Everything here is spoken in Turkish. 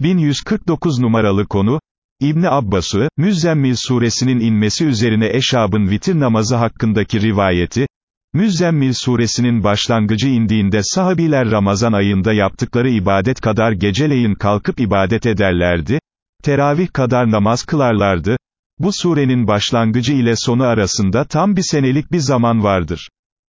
1149 numaralı konu, İbni Abbas'ı, Müzzemmil suresinin inmesi üzerine Eşab'ın vitir namazı hakkındaki rivayeti, Müzzemmil suresinin başlangıcı indiğinde sahabiler Ramazan ayında yaptıkları ibadet kadar geceleyin kalkıp ibadet ederlerdi, teravih kadar namaz kılarlardı, bu surenin başlangıcı ile sonu arasında tam bir senelik bir zaman vardır.